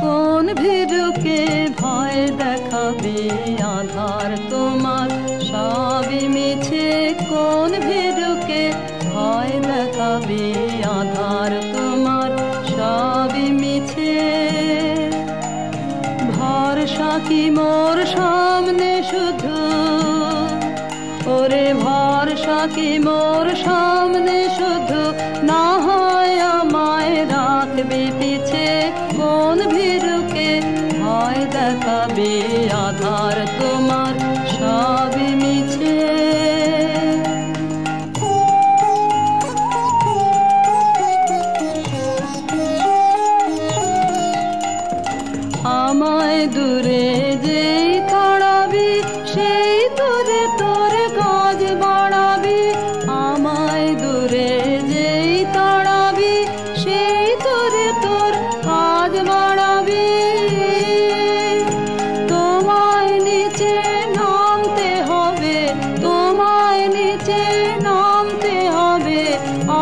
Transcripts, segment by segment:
কোন ভীরুকে ভয় দেখাবে আধার তোমার? সবই মিছে। কোন ভীরুকে ভয় দেখাবে আধার তোমার? সবই মিছে। ভরসা কি মোর সামনে শুধু ওরে ভরসা কি মোর সামনে শুধু না হয় আমায় রাখবে পিছে কোন ভীরুকে ভয় দেখাবে আধার তোমার? সবই মিছে। আমায় দূরে আমায় দূরে যেই তাড়াবি, সেই দূরে তোর কাজ বাড়াবি। তোমায় নিচে নামতে হবে, তোমায় নিচে নামতে হবে।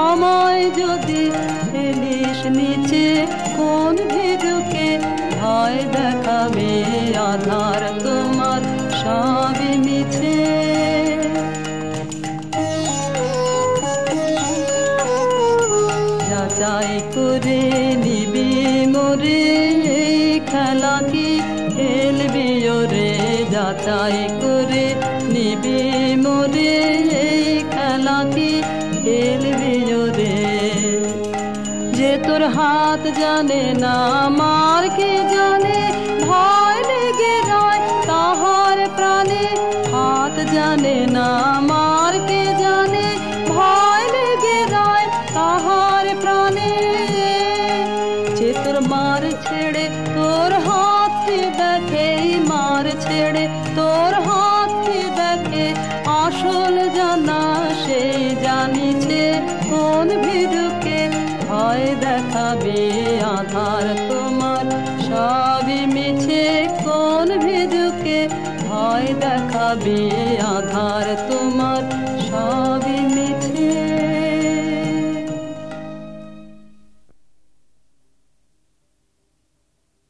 আমায় যদি ফেলিস নিচে, কোন ভীরুকে ভয় দেখাবে আধার তোমার সবই যাচাই করে নিবি মোরে। খেলা কি খেলবি ওরে? যাচাই করে নিবি মোরে। খেলা কি খেলবি ওরে? যে তোর হাত জানে না, মার কে জানে? ভয় লেগে রয় তাহার প্রাণে। হাত জানে না, মার কে জানে? ছেড়ে তোর হাতকে দেখে আসল জানা সেই জানিছে কোন ভীরুকে ভয় দেখাবে আধার তোমার। সবই মিছে, কোন ভীরুকে ভয় দেখাবে আধার তোমার। সবই